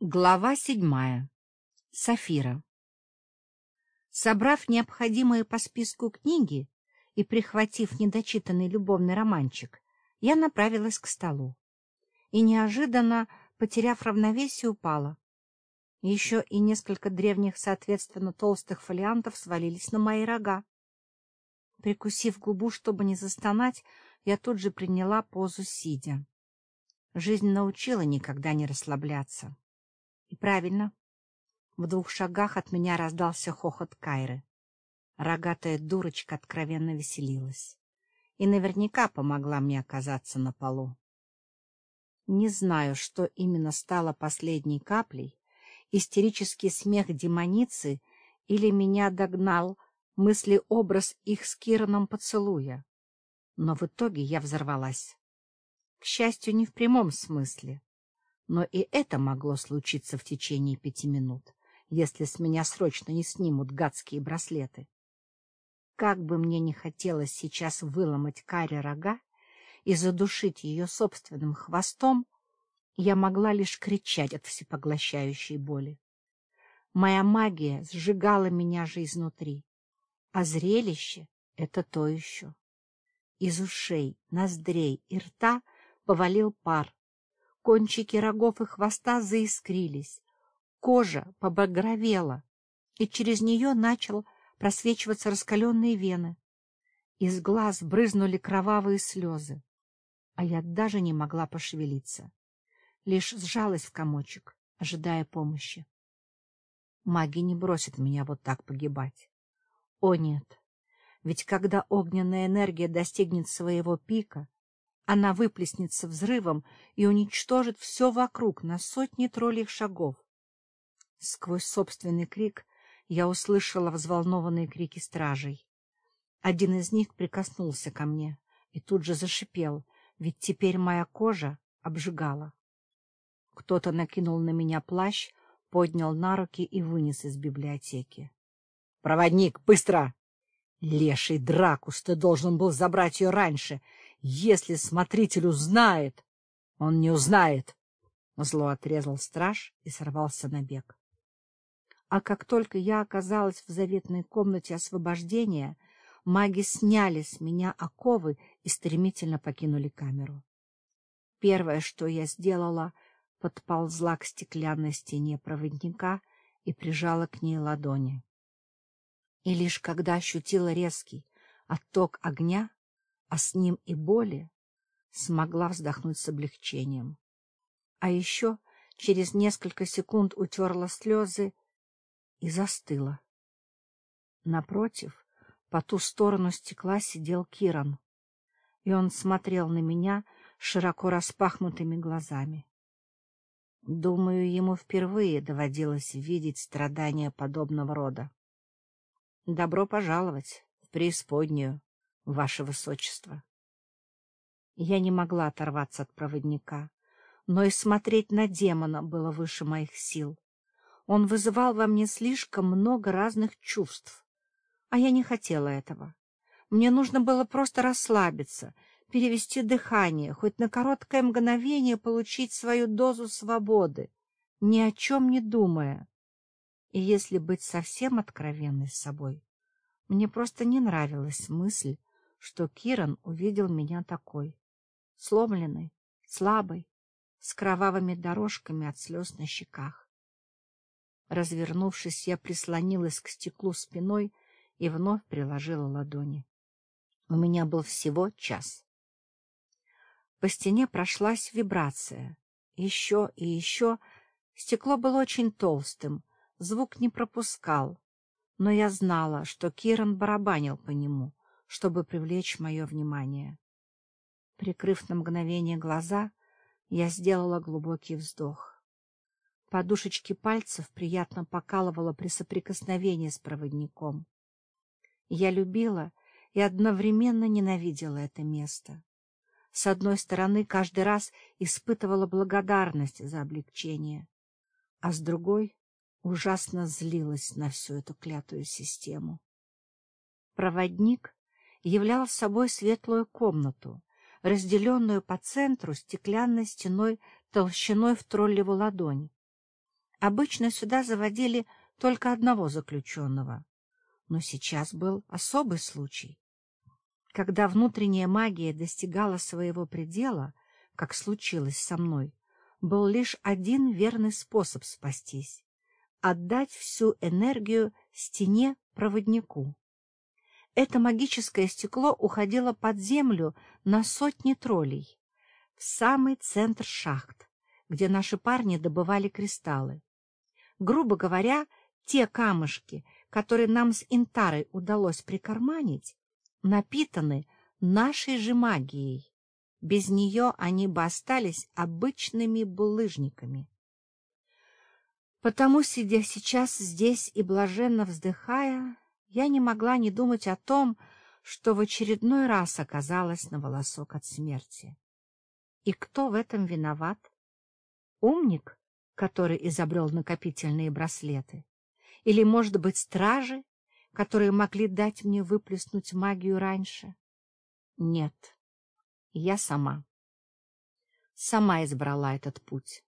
Глава седьмая. Сафира. Собрав необходимые по списку книги и прихватив недочитанный любовный романчик, я направилась к столу. И неожиданно, потеряв равновесие, упала. Еще и несколько древних, соответственно, толстых фолиантов свалились на мои рога. Прикусив губу, чтобы не застонать, я тут же приняла позу сидя. Жизнь научила никогда не расслабляться. И правильно. В двух шагах от меня раздался хохот Кайры. Рогатая дурочка откровенно веселилась. И наверняка помогла мне оказаться на полу. Не знаю, что именно стало последней каплей, истерический смех демоницы или меня догнал мысли-образ их с Кираном поцелуя. Но в итоге я взорвалась. К счастью, не в прямом смысле. Но и это могло случиться в течение пяти минут, если с меня срочно не снимут гадские браслеты. Как бы мне не хотелось сейчас выломать Каре рога и задушить ее собственным хвостом, я могла лишь кричать от всепоглощающей боли. Моя магия сжигала меня же изнутри, а зрелище — это то еще. Из ушей, ноздрей и рта повалил пар, Кончики рогов и хвоста заискрились, кожа побагровела, и через нее начал просвечиваться раскаленные вены. Из глаз брызнули кровавые слезы, а я даже не могла пошевелиться, лишь сжалась в комочек, ожидая помощи. Маги не бросят меня вот так погибать. О нет, ведь когда огненная энергия достигнет своего пика, она выплеснется взрывом и уничтожит все вокруг на сотни троллих шагов. Сквозь собственный крик я услышала взволнованные крики стражей. Один из них прикоснулся ко мне и тут же зашипел, ведь теперь моя кожа обжигала. Кто-то накинул на меня плащ, поднял на руки и вынес из библиотеки. — Проводник, быстро! Леший Дракус, ты должен был забрать ее раньше. Если смотритель узнает... Он не узнает. Зло отрезал страж и сорвался на бег. А как только я оказалась в заветной комнате освобождения, маги сняли с меня оковы и стремительно покинули камеру. Первое, что я сделала, подползла к стеклянной стене проводника и прижала к ней ладони. И лишь когда ощутила резкий отток огня, а с ним и боли, смогла вздохнуть с облегчением. А еще через несколько секунд утерла слезы и застыла. Напротив, по ту сторону стекла сидел Киран, и он смотрел на меня широко распахнутыми глазами. Думаю, ему впервые доводилось видеть страдания подобного рода. Добро пожаловать в преисподнюю, ваше высочество. Я не могла оторваться от проводника, но и смотреть на демона было выше моих сил. Он вызывал во мне слишком много разных чувств, а я не хотела этого. Мне нужно было просто расслабиться, перевести дыхание, хоть на короткое мгновение получить свою дозу свободы, ни о чем не думая. И если быть совсем откровенной с собой, мне просто не нравилась мысль, что Киран увидел меня такой, сломленной, слабой, с кровавыми дорожками от слез на щеках. Развернувшись, я прислонилась к стеклу спиной и вновь приложила ладони. У меня был всего час. По стене прошлась вибрация. Еще и еще. Стекло было очень толстым, Звук не пропускал, но я знала, что Киран барабанил по нему, чтобы привлечь мое внимание. Прикрыв на мгновение глаза, я сделала глубокий вздох. Подушечки пальцев приятно покалывало при соприкосновении с проводником. Я любила и одновременно ненавидела это место. С одной стороны, каждый раз испытывала благодарность за облегчение, а с другой ужасно злилась на всю эту клятую систему. Проводник являл собой светлую комнату, разделенную по центру стеклянной стеной толщиной в троллеву ладонь. Обычно сюда заводили только одного заключенного. Но сейчас был особый случай. Когда внутренняя магия достигала своего предела, как случилось со мной, был лишь один верный способ спастись — отдать всю энергию стене-проводнику. Это магическое стекло уходило под землю на сотни троллей, в самый центр шахт, где наши парни добывали кристаллы. Грубо говоря, те камушки, которые нам с Интарой удалось прикарманить, напитаны нашей же магией. Без нее они бы остались обычными булыжниками. Потому, сидя сейчас здесь и блаженно вздыхая, я не могла не думать о том, что в очередной раз оказалась на волосок от смерти. И кто в этом виноват? Умник, который изобрел накопительные браслеты? Или, может быть, стражи, которые могли дать мне выплеснуть магию раньше? Нет, я сама. Сама избрала этот путь.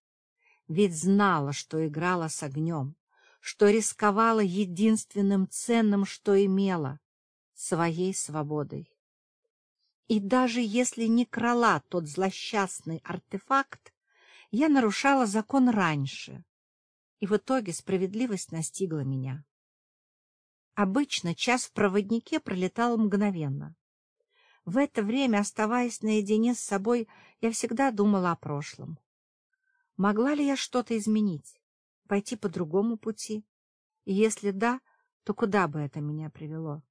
Ведь знала, что играла с огнем, что рисковала единственным ценным, что имела — своей свободой. И даже если не крала тот злосчастный артефакт, я нарушала закон раньше, и в итоге справедливость настигла меня. Обычно час в проводнике пролетал мгновенно. В это время, оставаясь наедине с собой, я всегда думала о прошлом. Могла ли я что-то изменить, пойти по другому пути? И если да, то куда бы это меня привело?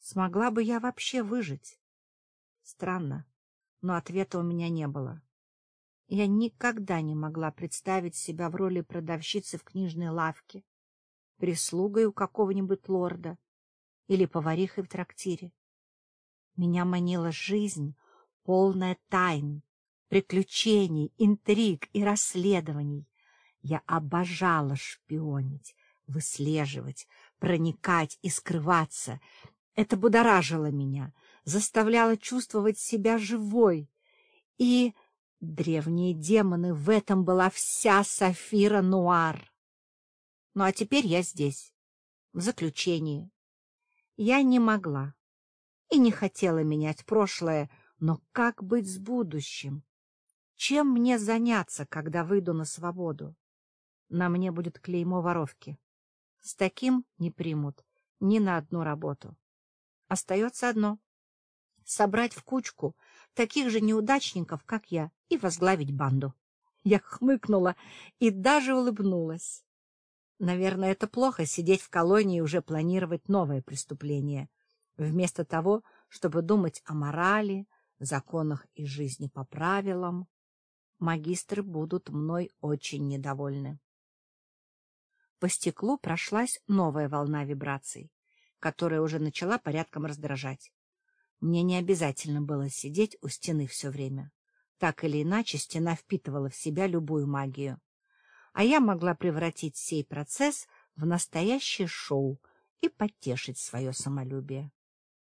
Смогла бы я вообще выжить? Странно, но ответа у меня не было. Я никогда не могла представить себя в роли продавщицы в книжной лавке, прислугой у какого-нибудь лорда или поварихой в трактире. Меня манила жизнь, полная тайн, приключений, интриг и расследований. Я обожала шпионить, выслеживать, проникать и скрываться. Это будоражило меня, заставляло чувствовать себя живой и Древние демоны, в этом была вся Сафира Нуар. Ну а теперь я здесь, в заключении. Я не могла и не хотела менять прошлое, но как быть с будущим? Чем мне заняться, когда выйду на свободу? На мне будет клеймо воровки. С таким не примут ни на одну работу. Остается одно — собрать в кучку таких же неудачников, как я, и возглавить банду. Я хмыкнула и даже улыбнулась. Наверное, это плохо сидеть в колонии и уже планировать новое преступление, вместо того, чтобы думать о морали, законах и жизни по правилам. Магистры будут мной очень недовольны. По стеклу прошлась новая волна вибраций, которая уже начала порядком раздражать. Мне не обязательно было сидеть у стены все время. Так или иначе, стена впитывала в себя любую магию. А я могла превратить сей процесс в настоящее шоу и потешить свое самолюбие.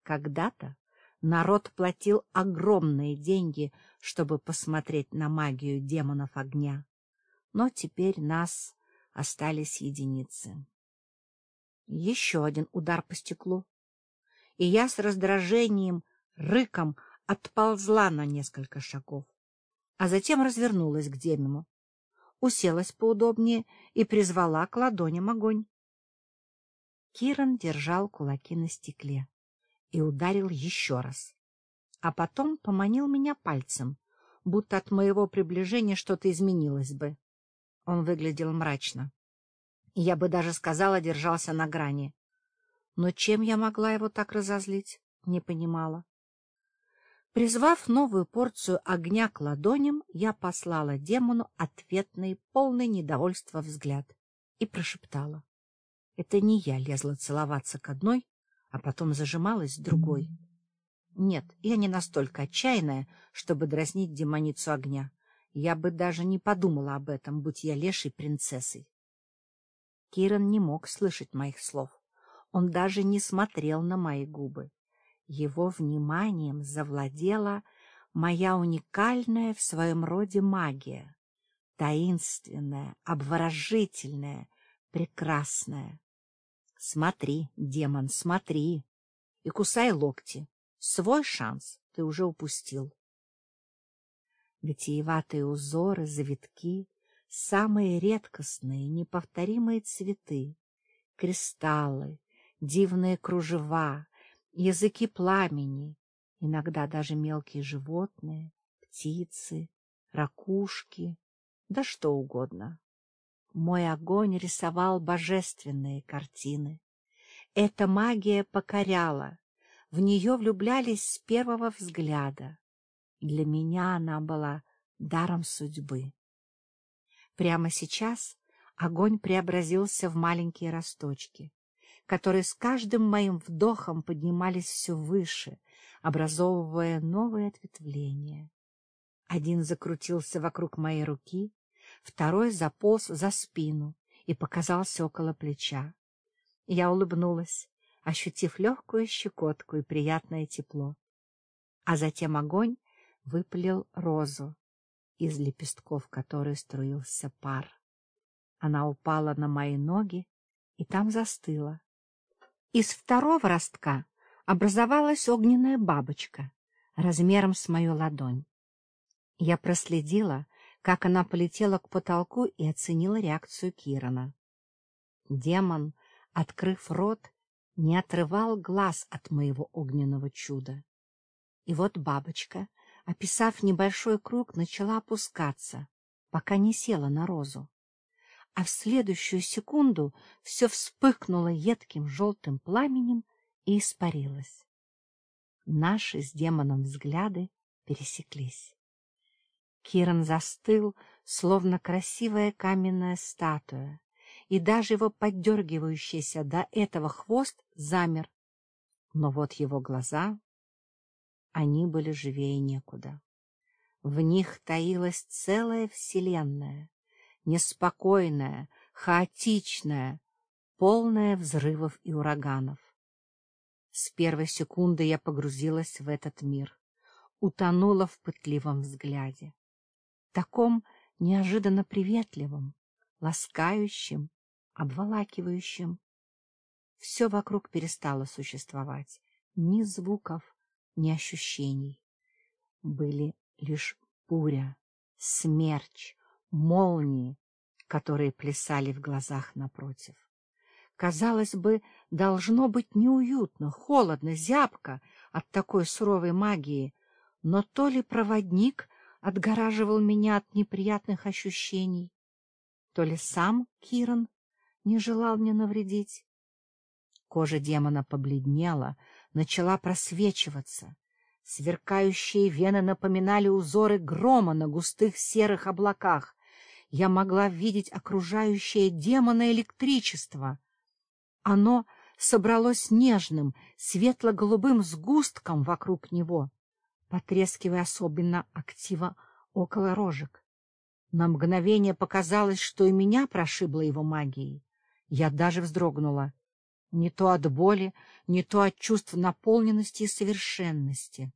Когда-то народ платил огромные деньги, чтобы посмотреть на магию демонов огня. Но теперь нас остались единицы. Еще один удар по стеклу и я с раздражением, рыком отползла на несколько шагов, а затем развернулась к Демину, уселась поудобнее и призвала к ладоням огонь. Киран держал кулаки на стекле и ударил еще раз, а потом поманил меня пальцем, будто от моего приближения что-то изменилось бы. Он выглядел мрачно. Я бы даже сказала, держался на грани. Но чем я могла его так разозлить, не понимала. Призвав новую порцию огня к ладоням, я послала демону ответный, полный недовольства взгляд и прошептала. Это не я лезла целоваться к одной, а потом зажималась другой. Нет, я не настолько отчаянная, чтобы дразнить демоницу огня. Я бы даже не подумала об этом, будь я лешей принцессой. Киран не мог слышать моих слов. Он даже не смотрел на мои губы. Его вниманием завладела моя уникальная в своем роде магия, таинственная, обворожительная, прекрасная. Смотри, демон, смотри, и кусай локти. Свой шанс ты уже упустил. Витиеватые узоры, завитки, самые редкостные, неповторимые цветы, кристаллы, дивные кружева, языки пламени, иногда даже мелкие животные, птицы, ракушки, да что угодно. Мой огонь рисовал божественные картины. Эта магия покоряла, в нее влюблялись с первого взгляда. Для меня она была даром судьбы. Прямо сейчас огонь преобразился в маленькие росточки, которые с каждым моим вдохом поднимались все выше, образовывая новые ответвления. Один закрутился вокруг моей руки, второй заполз за спину и показался около плеча. Я улыбнулась, ощутив легкую щекотку и приятное тепло. А затем огонь выпалил розу, из лепестков которой струился пар. Она упала на мои ноги и там застыла. Из второго ростка образовалась огненная бабочка размером с мою ладонь. Я проследила, как она полетела к потолку и оценила реакцию Кирана. Демон, открыв рот, не отрывал глаз от моего огненного чуда. И вот бабочка, описав небольшой круг, начала опускаться, пока не села на розу. А в следующую секунду все вспыхнуло едким желтым пламенем и испарилось. Наши с демоном взгляды пересеклись. Киран застыл, словно красивая каменная статуя, и даже его поддергивающийся до этого хвост замер. Но вот его глаза, они были живее некуда. В них таилась целая вселенная, неспокойная, хаотичная, полная взрывов и ураганов. С первой секунды я погрузилась в этот мир, утонула в пытливом взгляде, таком неожиданно приветливом, ласкающем обволакивающим. Все вокруг перестало существовать, ни звуков, ни ощущений. Были лишь буря, смерч, молнии, которые плясали в глазах напротив. Казалось бы, должно быть неуютно, холодно, зябко от такой суровой магии, но то ли проводник отгораживал меня от неприятных ощущений, то ли сам Киран не желал мне навредить. Кожа демона побледнела, начала просвечиваться. Сверкающие вены напоминали узоры грома на густых серых облаках. Я могла видеть окружающее демона электричество. Оно собралось нежным, светло-голубым сгустком вокруг него, потрескивая особенно актива около рожек. На мгновение показалось, что и меня прошибло его магией. Я даже вздрогнула. Не то от боли, не то от чувств наполненности и совершенности.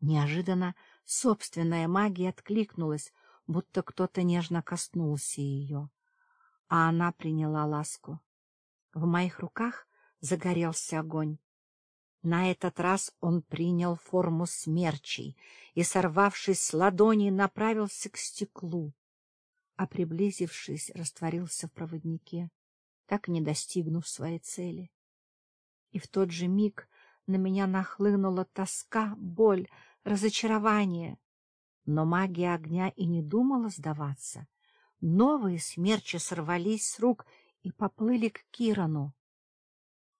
Неожиданно собственная магия откликнулась, будто кто-то нежно коснулся ее, а она приняла ласку. В моих руках загорелся огонь. На этот раз он принял форму смерчей и, сорвавшись с ладони, направился к стеклу а, приблизившись, растворился в проводнике, так и не достигнув своей цели. И в тот же миг на меня нахлынула тоска, боль, разочарование. Но магия огня и не думала сдаваться. Новые смерчи сорвались с рук и поплыли к Кирану.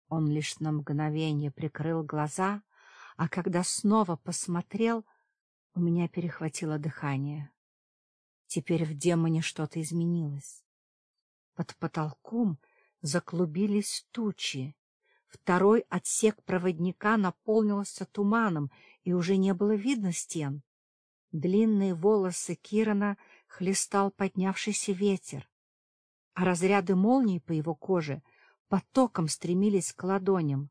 Он лишь на мгновение прикрыл глаза, а когда снова посмотрел, у меня перехватило дыхание. Теперь в демоне что-то изменилось. Под потолком заклубились тучи. Второй отсек проводника наполнился туманом, и уже не было видно стен. Длинные волосы Кирана хлестал поднявшийся ветер, а разряды молний по его коже потоком стремились к ладоням.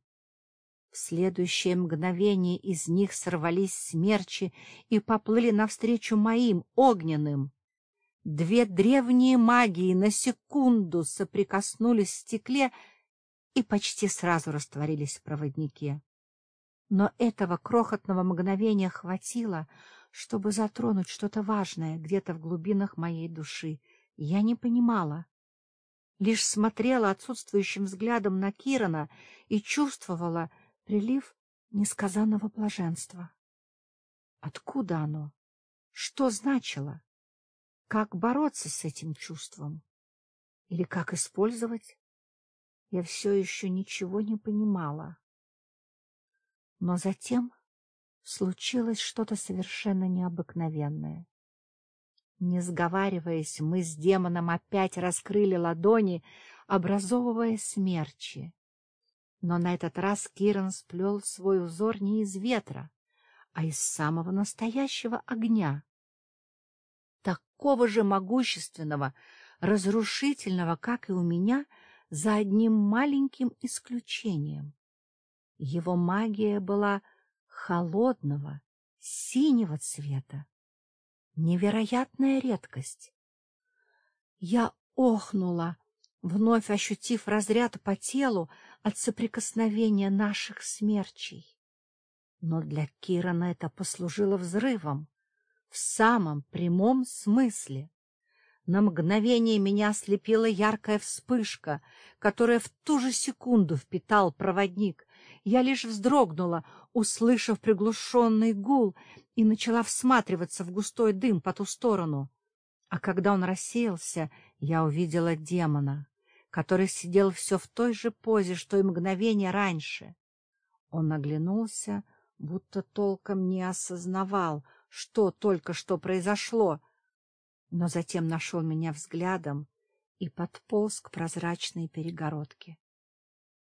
В следующее мгновение из них сорвались смерчи и поплыли навстречу моим огненным. Две древние магии на секунду соприкоснулись в стекле и почти сразу растворились в проводнике. Но этого крохотного мгновения хватило, чтобы затронуть что-то важное где-то в глубинах моей души. Я не понимала. Лишь смотрела отсутствующим взглядом на Кирана и чувствовала прилив несказанного блаженства. Откуда оно? Что значило? Как бороться с этим чувством? Или как использовать? Я все еще ничего не понимала. Но затем случилось что-то совершенно необыкновенное. Не сговариваясь, мы с демоном опять раскрыли ладони, образовывая смерчи. Но на этот раз Киран сплел свой узор не из ветра, а из самого настоящего огня. Такого же могущественного, разрушительного, как и у меня, за одним маленьким исключением. Его магия была холодного, синего цвета. Невероятная редкость. Я охнула, вновь ощутив разряд по телу от соприкосновения наших смерчей. Но для Кирана это послужило взрывом, в самом прямом смысле. На мгновение меня ослепила яркая вспышка, которая в ту же секунду впитал проводник. Я лишь вздрогнула, услышав приглушенный гул, и начала всматриваться в густой дым по ту сторону. А когда он рассеялся, я увидела демона, который сидел все в той же позе, что и мгновение раньше. Он оглянулся, будто толком не осознавал, что только что произошло — но затем нашел меня взглядом и подполз к прозрачной перегородке.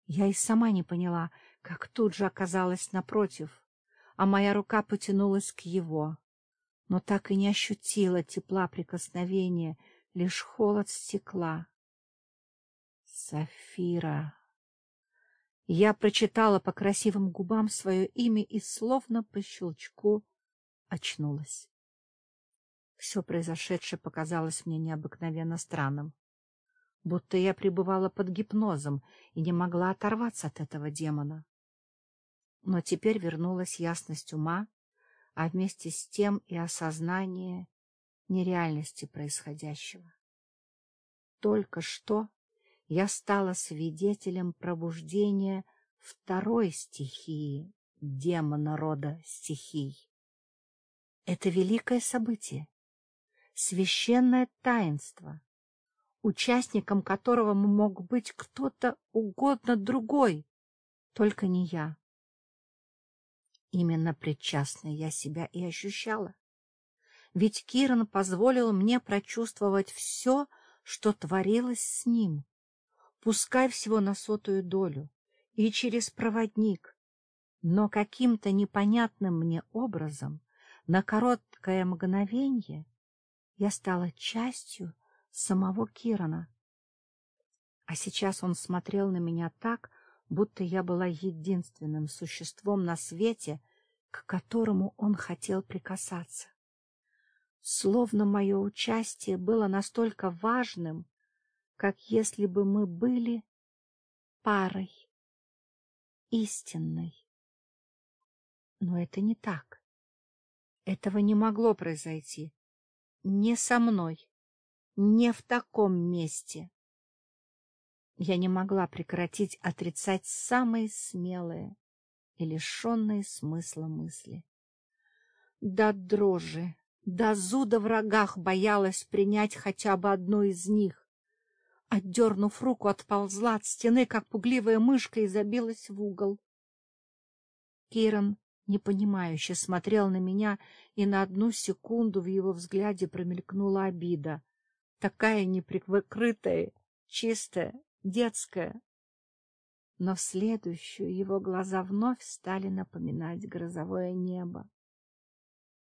Я и сама не поняла, как тут же оказалась напротив, а моя рука потянулась к его, но так и не ощутила тепла прикосновения, лишь холод стекла. Сафира. Я прочитала по красивым губам свое имя и словно по щелчку очнулась. Все произошедшее показалось мне необыкновенно странным. Будто я пребывала под гипнозом и не могла оторваться от этого демона. Но теперь вернулась ясность ума, а вместе с тем и осознание нереальности происходящего. Только что я стала свидетелем пробуждения второй стихии демона рода стихий. Это великое событие, священное таинство, участником которого мог быть кто-то угодно другой, только не я. Именно причастной я себя и ощущала. Ведь Киран позволил мне прочувствовать все, что творилось с ним, пускай всего на сотую долю, и через проводник, но каким-то непонятным мне образом на короткое мгновение я стала частью самого Кирана. А сейчас он смотрел на меня так, будто я была единственным существом на свете, к которому он хотел прикасаться. Словно мое участие было настолько важным, как если бы мы были парой, истинной. Но это не так. Этого не могло произойти. Не со мной, не в таком месте. Я не могла прекратить отрицать самые смелые и лишенные смысла мысли. До дрожи, до зуда врагах боялась принять хотя бы одну из них. Отдернув руку, отползла от стены, как пугливая мышка, и забилась в угол. Киран непонимающе смотрел на меня, и на одну секунду в его взгляде промелькнула обида. Такая неприкрытая, чистая, детская. Но в следующую его глаза вновь стали напоминать грозовое небо.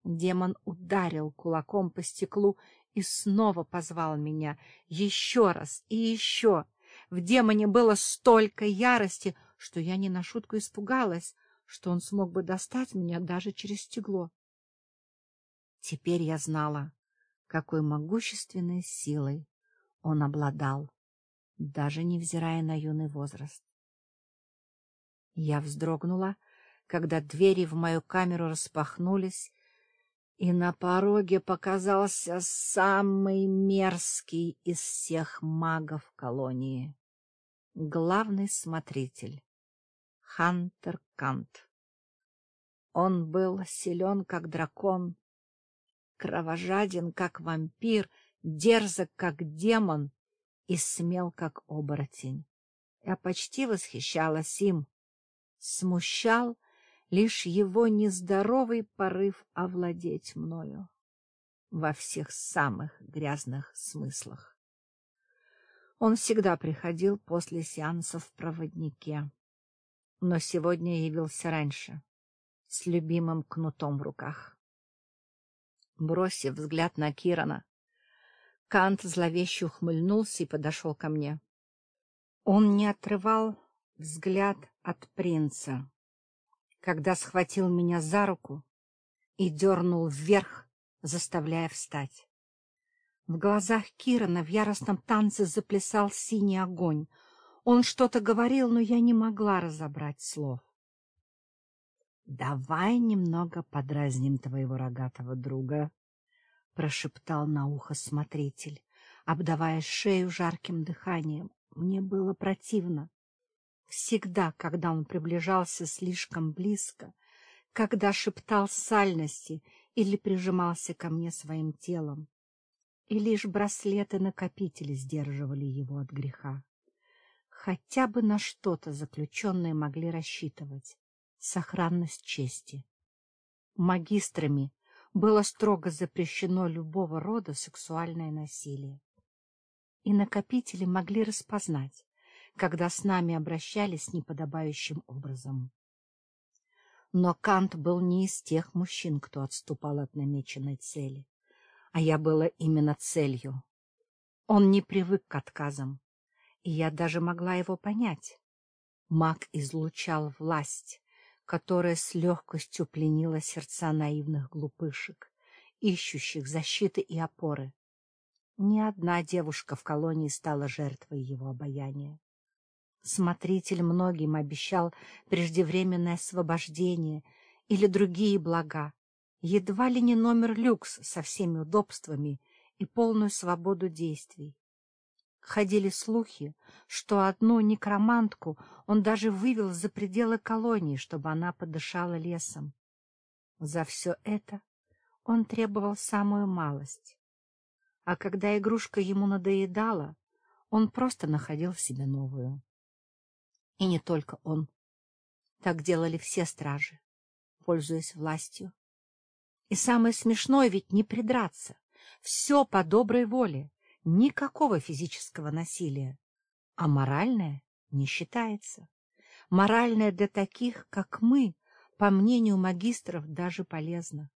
Демон ударил кулаком по стеклу и снова позвал меня. Еще раз и еще. В демоне было столько ярости, что я не на шутку испугалась что он смог бы достать меня даже через стекло. Теперь я знала, какой могущественной силой он обладал, даже невзирая на юный возраст. Я вздрогнула, когда двери в мою камеру распахнулись, и на пороге показался самый мерзкий из всех магов колонии — главный смотритель Хантер Кант. Он был силен, как дракон, кровожаден, как вампир, дерзок, как демон и смел, как оборотень. Я почти восхищалась им. Смущал лишь его нездоровый порыв овладеть мною во всех самых грязных смыслах. Он всегда приходил после сеансов в проводнике, но сегодня явился раньше, с любимым кнутом в руках. Бросив взгляд на Кирана, Кант зловеще ухмыльнулся и подошел ко мне. Он не отрывал взгляд от принца, когда схватил меня за руку и дернул вверх, заставляя встать. В глазах Кирана в яростном танце заплясал синий огонь. Он что-то говорил, но я не могла разобрать слов. — Давай немного подразним твоего рогатого друга, — прошептал на ухо смотритель, обдавая шею жарким дыханием. Мне было противно. Всегда, когда он приближался слишком близко, когда шептал сальности или прижимался ко мне своим телом, и лишь браслеты-накопители сдерживали его от греха. Хотя бы на что-то заключенные могли рассчитывать. Сохранность чести. Магистрами было строго запрещено любого рода сексуальное насилие. И накопители могли распознать, когда с нами обращались неподобающим образом. Но Кант был не из тех мужчин, кто отступал от намеченной цели, а я была именно целью. Он не привык к отказам, и я даже могла его понять. Маг излучал власть, которая с легкостью пленила сердца наивных глупышек, ищущих защиты и опоры. Ни одна девушка в колонии стала жертвой его обаяния. Смотритель многим обещал преждевременное освобождение или другие блага, едва ли не номер люкс со всеми удобствами и полную свободу действий. Ходили слухи, что одну некромантку он даже вывел за пределы колонии, чтобы она подышала лесом. За все это он требовал самую малость. А когда игрушка ему надоедала, он просто находил себе новую. И не только он. Так делали все стражи, пользуясь властью. И самое смешное ведь не придраться. Все по доброй воле, никакого физического насилия. А моральное не считается. Моральное для таких, как мы, по мнению магистров, даже полезно.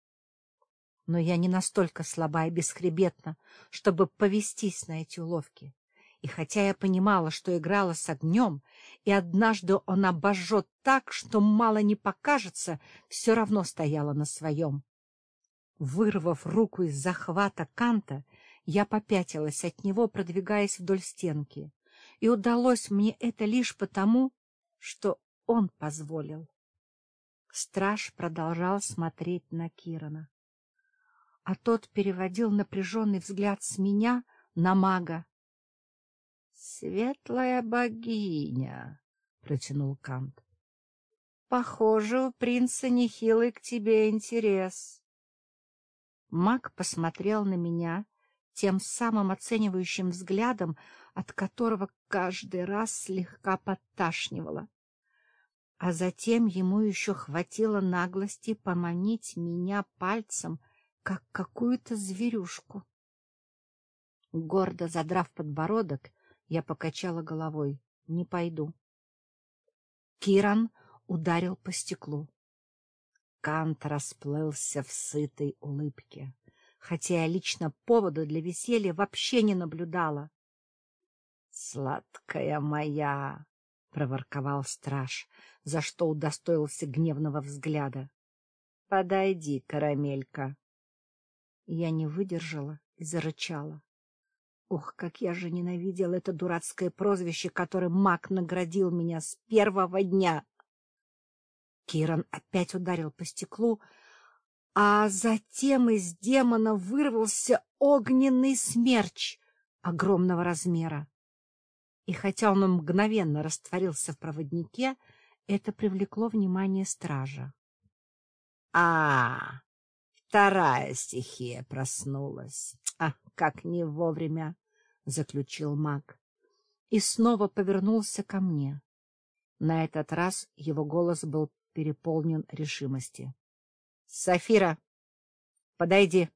Но я не настолько слаба и бесхребетна, чтобы повестись на эти уловки. И хотя я понимала, что играла с огнем, и однажды он обожжет так, что мало не покажется, все равно стояла на своем. Вырвав руку из захвата Канта, я попятилась от него, продвигаясь вдоль стенки. И удалось мне это лишь потому, что он позволил. Страж продолжал смотреть на Кирана. А тот переводил напряженный взгляд с меня на мага, Светлая богиня, — протянул Кант. — Похоже, у принца нехилый к тебе интерес. Маг посмотрел на меня тем самым оценивающим взглядом, от которого каждый раз слегка подташнивало. А затем ему еще хватило наглости поманить меня пальцем, как какую-то зверюшку. Гордо задрав подбородок, я покачала головой. Не пойду. Киран ударил по стеклу. Кант расплылся в сытой улыбке, хотя я лично повода для веселья вообще не наблюдала. — Сладкая моя! — проворковал страж, за что удостоился гневного взгляда. — Подойди, карамелька. Я не выдержала, и зарычала. Ох, как я же ненавидел это дурацкое прозвище, которым маг наградил меня с первого дня! Киран опять ударил по стеклу, а затем из демона вырвался огненный смерч огромного размера. И хотя он мгновенно растворился в проводнике, это привлекло внимание стража. — А, вторая стихия проснулась. А, как не вовремя, — заключил маг. И снова повернулся ко мне. На этот раз его голос был переполнен решимости. — Сафира, подойди.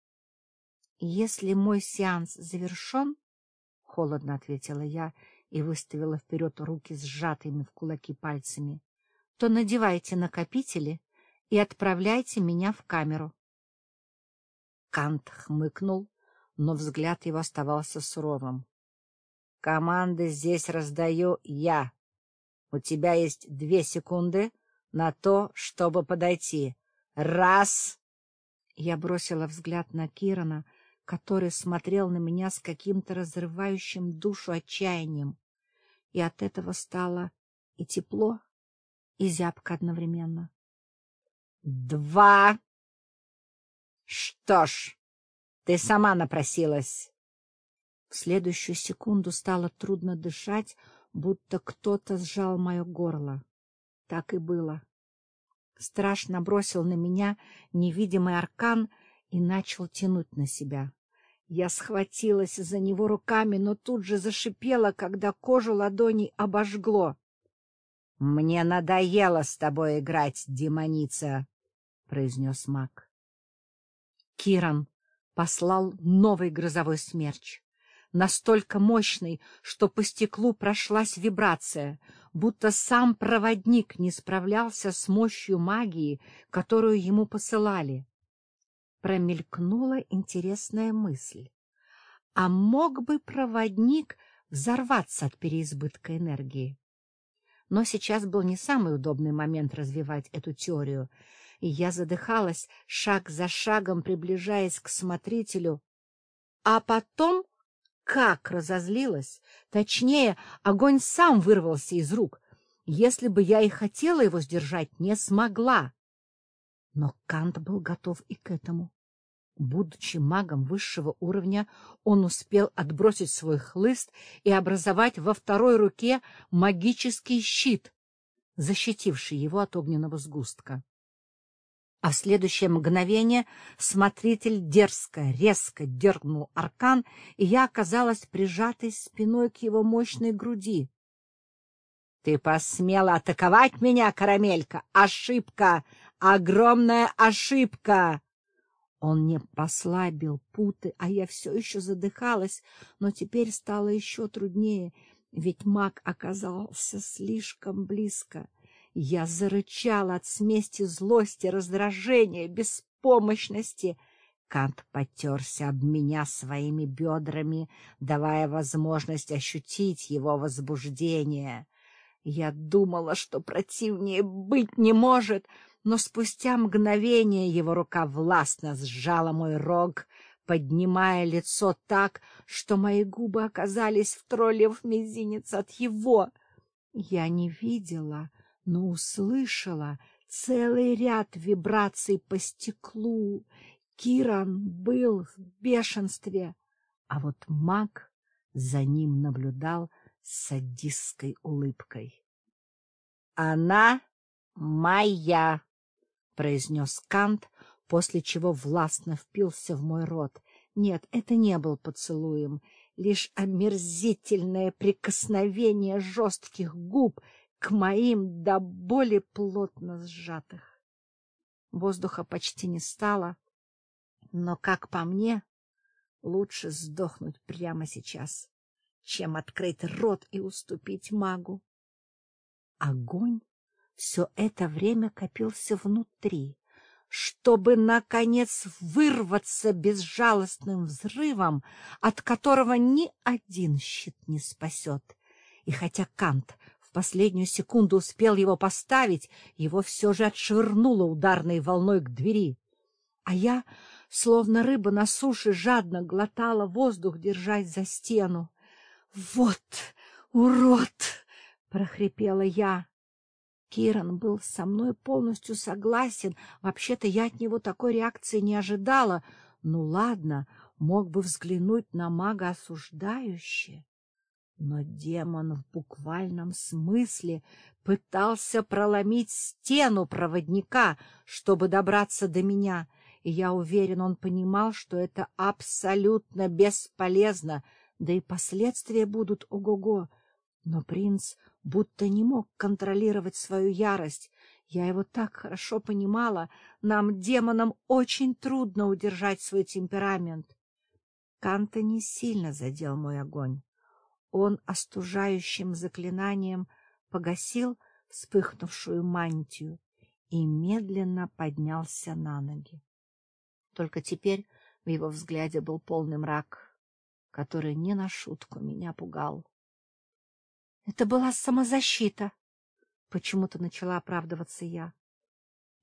— Если мой сеанс завершен, — холодно ответила я и выставила вперед руки сжатыми в кулаки пальцами, — то надевайте накопители и отправляйте меня в камеру. Кант хмыкнул, но взгляд его оставался суровым. — Команды здесь раздаю я. У тебя есть две секунды на то, чтобы подойти. Раз! Я бросила взгляд на Кирана, который смотрел на меня с каким-то разрывающим душу отчаянием. И от этого стало и тепло, и зябко одновременно. — Два! — Что ж, ты сама напросилась. В следующую секунду стало трудно дышать, будто кто-то сжал мое горло. Так и было. Страж набросил на меня невидимый аркан и начал тянуть на себя. Я схватилась за него руками, но тут же зашипела, когда кожу ладоней обожгло. — Мне надоело с тобой играть, демоница, — произнес маг. Киран послал новый грозовой смерч настолько мощный, что по стеклу прошлась вибрация, будто сам проводник не справлялся с мощью магии, которую ему посылали. Промелькнула интересная мысль. А мог бы проводник взорваться от переизбытка энергии? Но сейчас был не самый удобный момент развивать эту теорию, и я задыхалась, шаг за шагом приближаясь к смотрителю, а потом как разозлилась! Точнее, огонь сам вырвался из рук. Если бы я и хотела его сдержать, не смогла. Но Кант был готов и к этому. Будучи магом высшего уровня, он успел отбросить свой хлыст и образовать во второй руке магический щит, защитивший его от огненного сгустка. А в следующее мгновение смотритель дерзко, резко дергнул аркан, и я оказалась прижатой спиной к его мощной груди. — Ты посмела атаковать меня, карамелька? Ошибка! Огромная ошибка! Он не послабил путы, а я все еще задыхалась, но теперь стало еще труднее, ведь маг оказался слишком близко. — я зарычала от смеси злости, раздражения, беспомощности. Кант потерся об меня своими бедрами, давая возможность ощутить его возбуждение. Я думала, что противнее быть не может, но спустя мгновение его рука властно сжала мой рог, поднимая лицо так, что мои губы оказались в троллев мизинец от его. Я не видела, но услышала целый ряд вибраций по стеклу. Киран был в бешенстве, а вот маг за ним наблюдал с садистской улыбкой. — Она моя, — произнес Кант, после чего властно впился в мой рот. Нет, это не был поцелуем, лишь омерзительное прикосновение жестких губ — к моим до боли плотно сжатых. Воздуха почти не стало, но, как по мне, лучше сдохнуть прямо сейчас, чем открыть рот и уступить магу. Огонь все это время копился внутри, чтобы, наконец, вырваться безжалостным взрывом, от которого ни один щит не спасет. И хотя Кант в последнюю секунду успел его поставить, его все же отшвырнуло ударной волной к двери. А я словно рыба на суше жадно глотала воздух, держась за стену. — Вот урод! — прохрипела я. Киран был со мной полностью согласен. Вообще-то я от него такой реакции не ожидала. Ну ладно, мог бы взглянуть на мага осуждающе. Но демон в буквальном смысле пытался проломить стену проводника, чтобы добраться до меня, и я уверен, он понимал, что это абсолютно бесполезно, да и последствия будут ого-го. Но принц будто не мог контролировать свою ярость. Я его так хорошо понимала, нам, демонам, очень трудно удержать свой темперамент. Канта не сильно задел мой огонь. Он остужающим заклинанием погасил вспыхнувшую мантию и медленно поднялся на ноги. Только теперь в его взгляде был полный мрак, который не на шутку меня пугал. — Это была самозащита, — почему-то начала оправдываться я.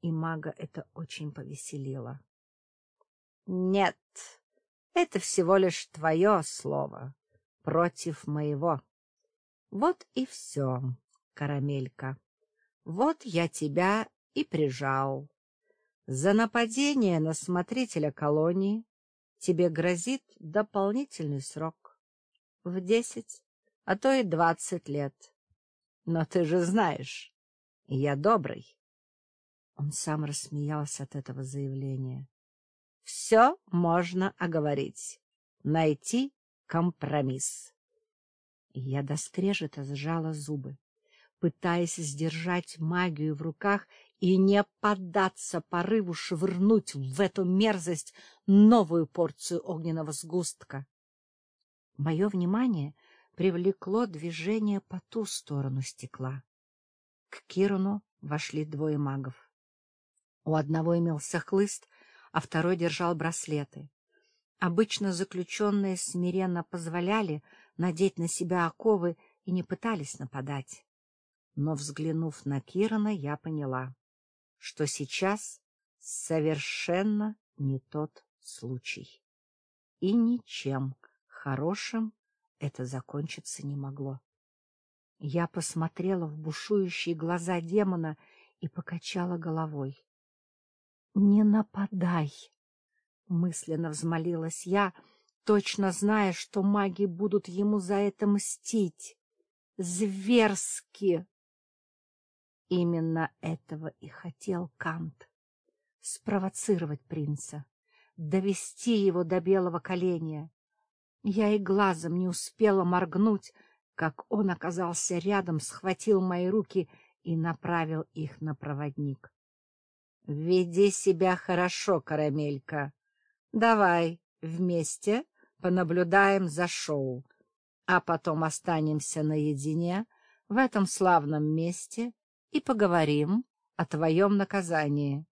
И мага это очень повеселило. — Нет, это всего лишь твое слово, против моего. Вот и все, карамелька. Вот я тебя и прижал. За нападение на смотрителя колонии тебе грозит дополнительный срок в десять, а то и двадцать лет. Но ты же знаешь, я добрый. Он сам рассмеялся от этого заявления. Все можно оговорить, найти компромисс. Я до скрежета сжала зубы, пытаясь сдержать магию в руках и не поддаться порыву швырнуть в эту мерзость новую порцию огненного сгустка. Мое внимание привлекло движение по ту сторону стекла. К Кирону вошли двое магов. У одного имелся хлыст, а второй держал браслеты. Обычно заключенные смиренно позволяли надеть на себя оковы и не пытались нападать. Но, взглянув на Кирана, я поняла, что сейчас совершенно не тот случай. И ничем хорошим это закончиться не могло. Я посмотрела в бушующие глаза демона и покачала головой. — Не нападай! Мысленно взмолилась я, точно зная, что маги будут ему за это мстить. Зверски! Именно этого и хотел Кант — спровоцировать принца, довести его до белого коленя. Я и глазом не успела моргнуть, как он оказался рядом, схватил мои руки и направил их на проводник. — Веди себя хорошо, карамелька, Давай вместе понаблюдаем за шоу, а потом останемся наедине в этом славном месте и поговорим о твоем наказании.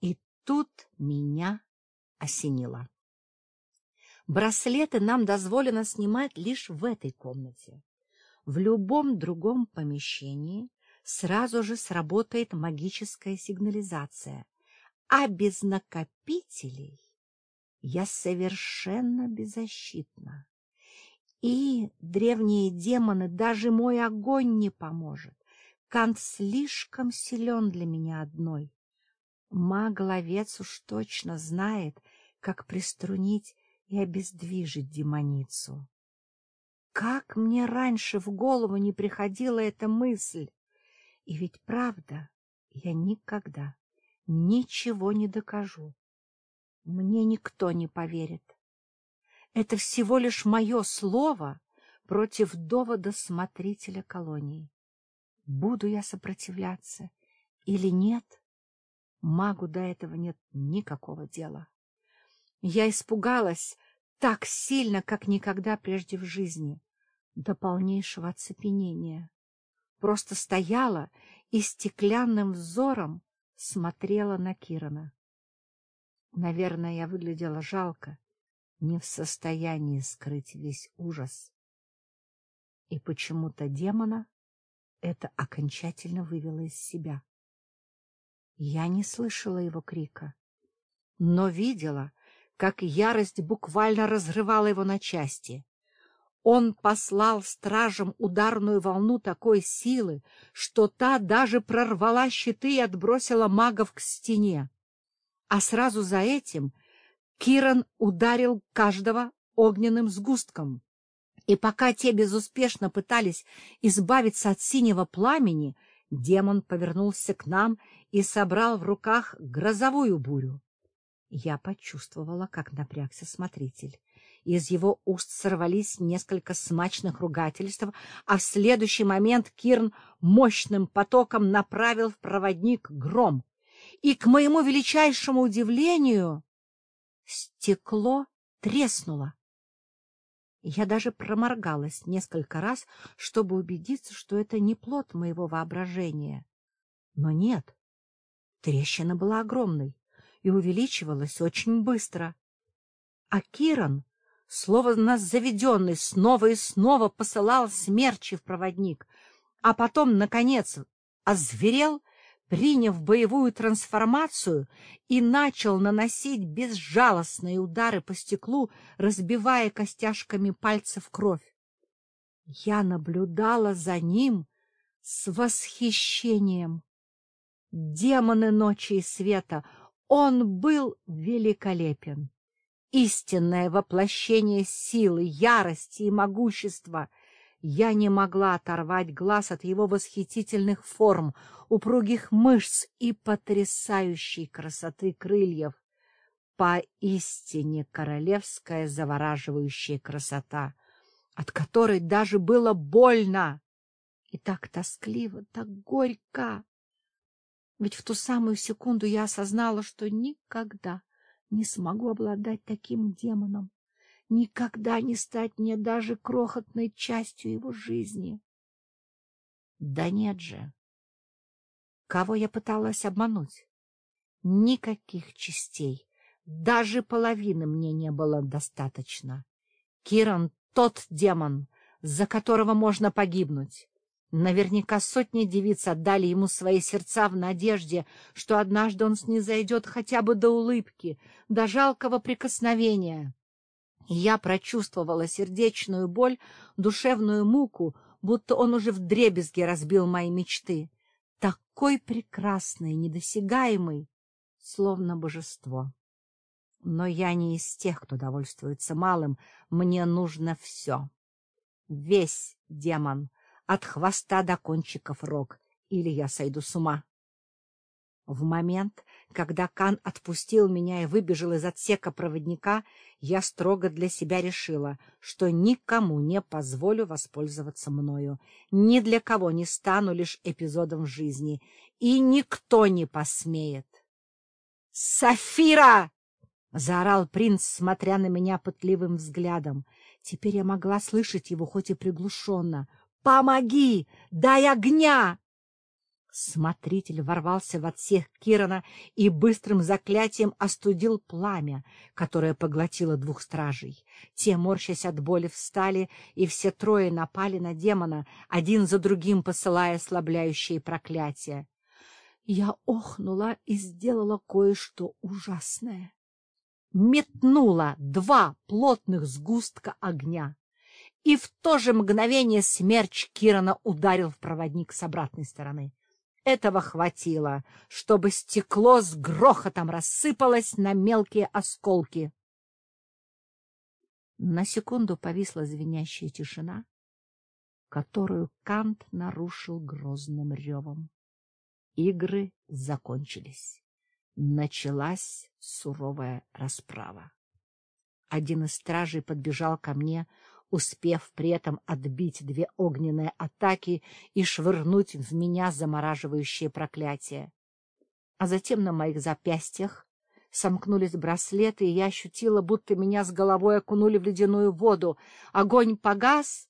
И тут меня осенило. Браслеты нам дозволено снимать лишь в этой комнате. В любом другом помещении сразу же сработает магическая сигнализация — а без накопителей я совершенно беззащитна. И древние демоны, даже мой огонь не поможет. Кант слишком силен для меня одной. Магловец уж точно знает, как приструнить и обездвижить демоницу. Как мне раньше в голову не приходила эта мысль? И ведь правда, я никогда ничего не докажу. Мне никто не поверит. Это всего лишь мое слово против довода смотрителя колонии. Буду я сопротивляться или нет, магу до этого нет никакого дела. Я испугалась так сильно, как никогда прежде в жизни, до полнейшего оцепенения. Просто стояла и стеклянным взором смотрела на Кирана. Наверное, я выглядела жалко, не в состоянии скрыть весь ужас. И почему-то демона это окончательно вывело из себя. Я не слышала его крика, но видела, как ярость буквально разрывала его на части. Он послал стражам ударную волну такой силы, что та даже прорвала щиты и отбросила магов к стене. А сразу за этим Киран ударил каждого огненным сгустком. И пока те безуспешно пытались избавиться от синего пламени, демон повернулся к нам и собрал в руках грозовую бурю. Я почувствовала, как напрягся смотритель. Из его уст сорвались несколько смачных ругательств, а в следующий момент Кирн мощным потоком направил в проводник гром. И, к моему величайшему удивлению, стекло треснуло. Я даже проморгалась несколько раз, чтобы убедиться, что это не плод моего воображения. Но нет, трещина была огромной и увеличивалась очень быстро. А Киран, словно заведенный, снова и снова посылал смерчи в проводник, а потом, наконец, озверел, приняв боевую трансформацию и начал наносить безжалостные удары по стеклу, разбивая костяшками пальцев кровь. Я наблюдала за ним с восхищением. Демоны ночи и света, он был великолепен. Истинное воплощение силы, ярости и могущества. Я не могла оторвать глаз от его восхитительных форм, упругих мышц и потрясающей красоты крыльев. Поистине королевская завораживающая красота, от которой даже было больно. И так тоскливо, так горько. Ведь в ту самую секунду я осознала, что никогда не смогу обладать таким демоном, никогда не стать мне даже крохотной частью его жизни. Да нет же. Кого я пыталась обмануть? Никаких частей, даже половины мне не было достаточно. Киран — тот демон, за которого можно погибнуть. Наверняка сотни девиц отдали ему свои сердца в надежде, что однажды он снизойдет хотя бы до улыбки, до жалкого прикосновения. Я прочувствовала сердечную боль, душевную муку, будто он уже вдребезги разбил мои мечты. Такой прекрасный, недосягаемый, словно божество. Но я не из тех, кто довольствуется малым, мне нужно все. Весь демон — от хвоста до кончиков рог, или я сойду с ума. В момент, когда Кан отпустил меня и выбежал из отсека проводника, я строго для себя решила, что никому не позволю воспользоваться мною, ни для кого не стану лишь эпизодом жизни, и никто не посмеет. «Сафира!» — заорал принц, смотря на меня пытливым взглядом. Теперь я могла слышать его, хоть и приглушенно. Помоги! Дай огня! Смотритель ворвался в отсек Кирана и быстрым заклятием остудил пламя, которое поглотило двух стражей. Те, морщась от боли, встали, и все трое напали на демона, один за другим посылая ослабляющие проклятия. Я охнула и сделала кое-что ужасное. Метнула два плотных сгустка огня и в то же мгновение смерч Кирана ударил в проводник с обратной стороны. Этого хватило, чтобы стекло с грохотом рассыпалось на мелкие осколки. На секунду повисла звенящая тишина, которую Кант нарушил грозным ревом. Игры закончились. Началась суровая расправа. Один из стражей подбежал ко мне, успев при этом отбить две огненные атаки и швырнуть в меня замораживающее проклятие. А затем на моих запястьях сомкнулись браслеты, и я ощутила, будто меня с головой окунули в ледяную воду. Огонь погас,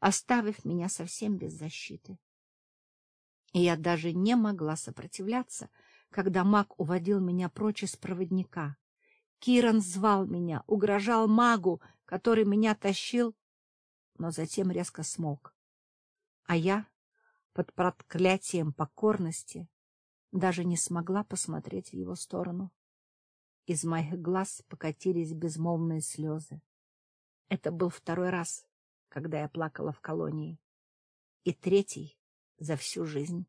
оставив меня совсем без защиты. И я даже не могла сопротивляться, когда маг уводил меня прочь из проводника. Киран звал меня, угрожал магу, который меня тащил, но затем резко смолк. А я, под проклятием покорности, даже не смогла посмотреть в его сторону. Из моих глаз покатились безмолвные слезы. Это был второй раз, когда я плакала в колонии. И третий за всю жизнь.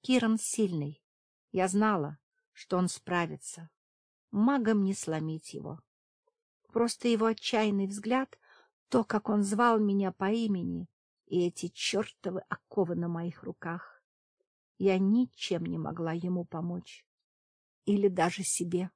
Киран сильный. Я знала, что он справится. Магом не сломить его. Просто его отчаянный взгляд, то, как он звал меня по имени, и эти чертовы оковы на моих руках. Я ничем не могла ему помочь. Или даже себе.